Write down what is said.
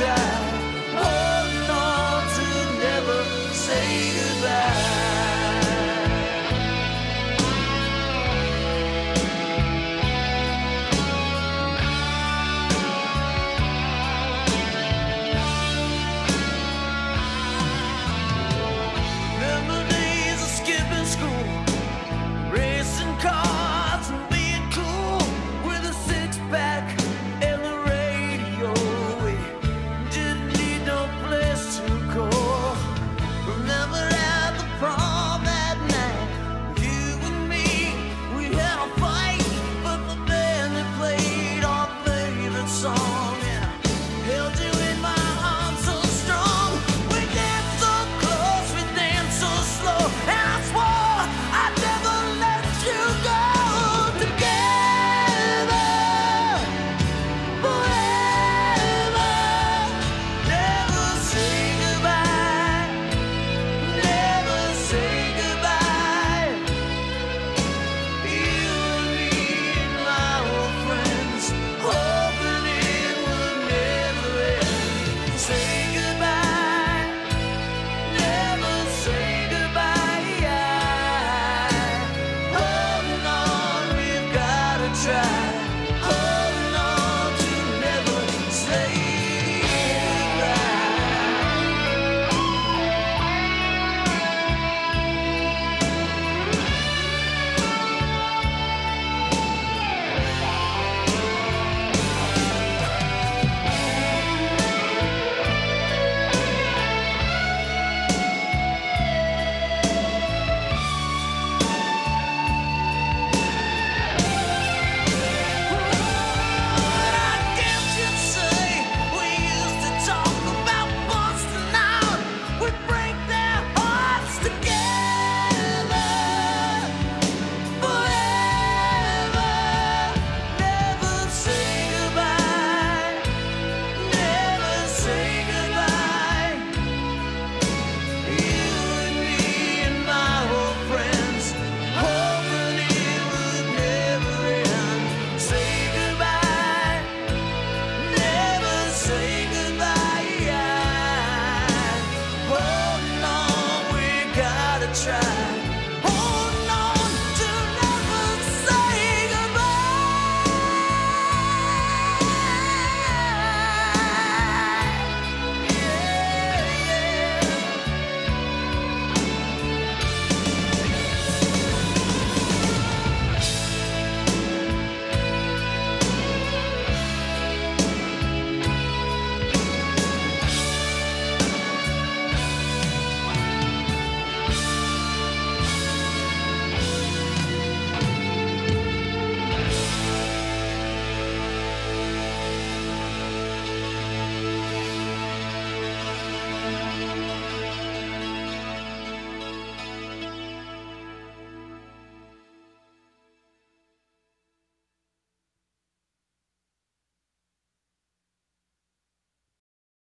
Yeah.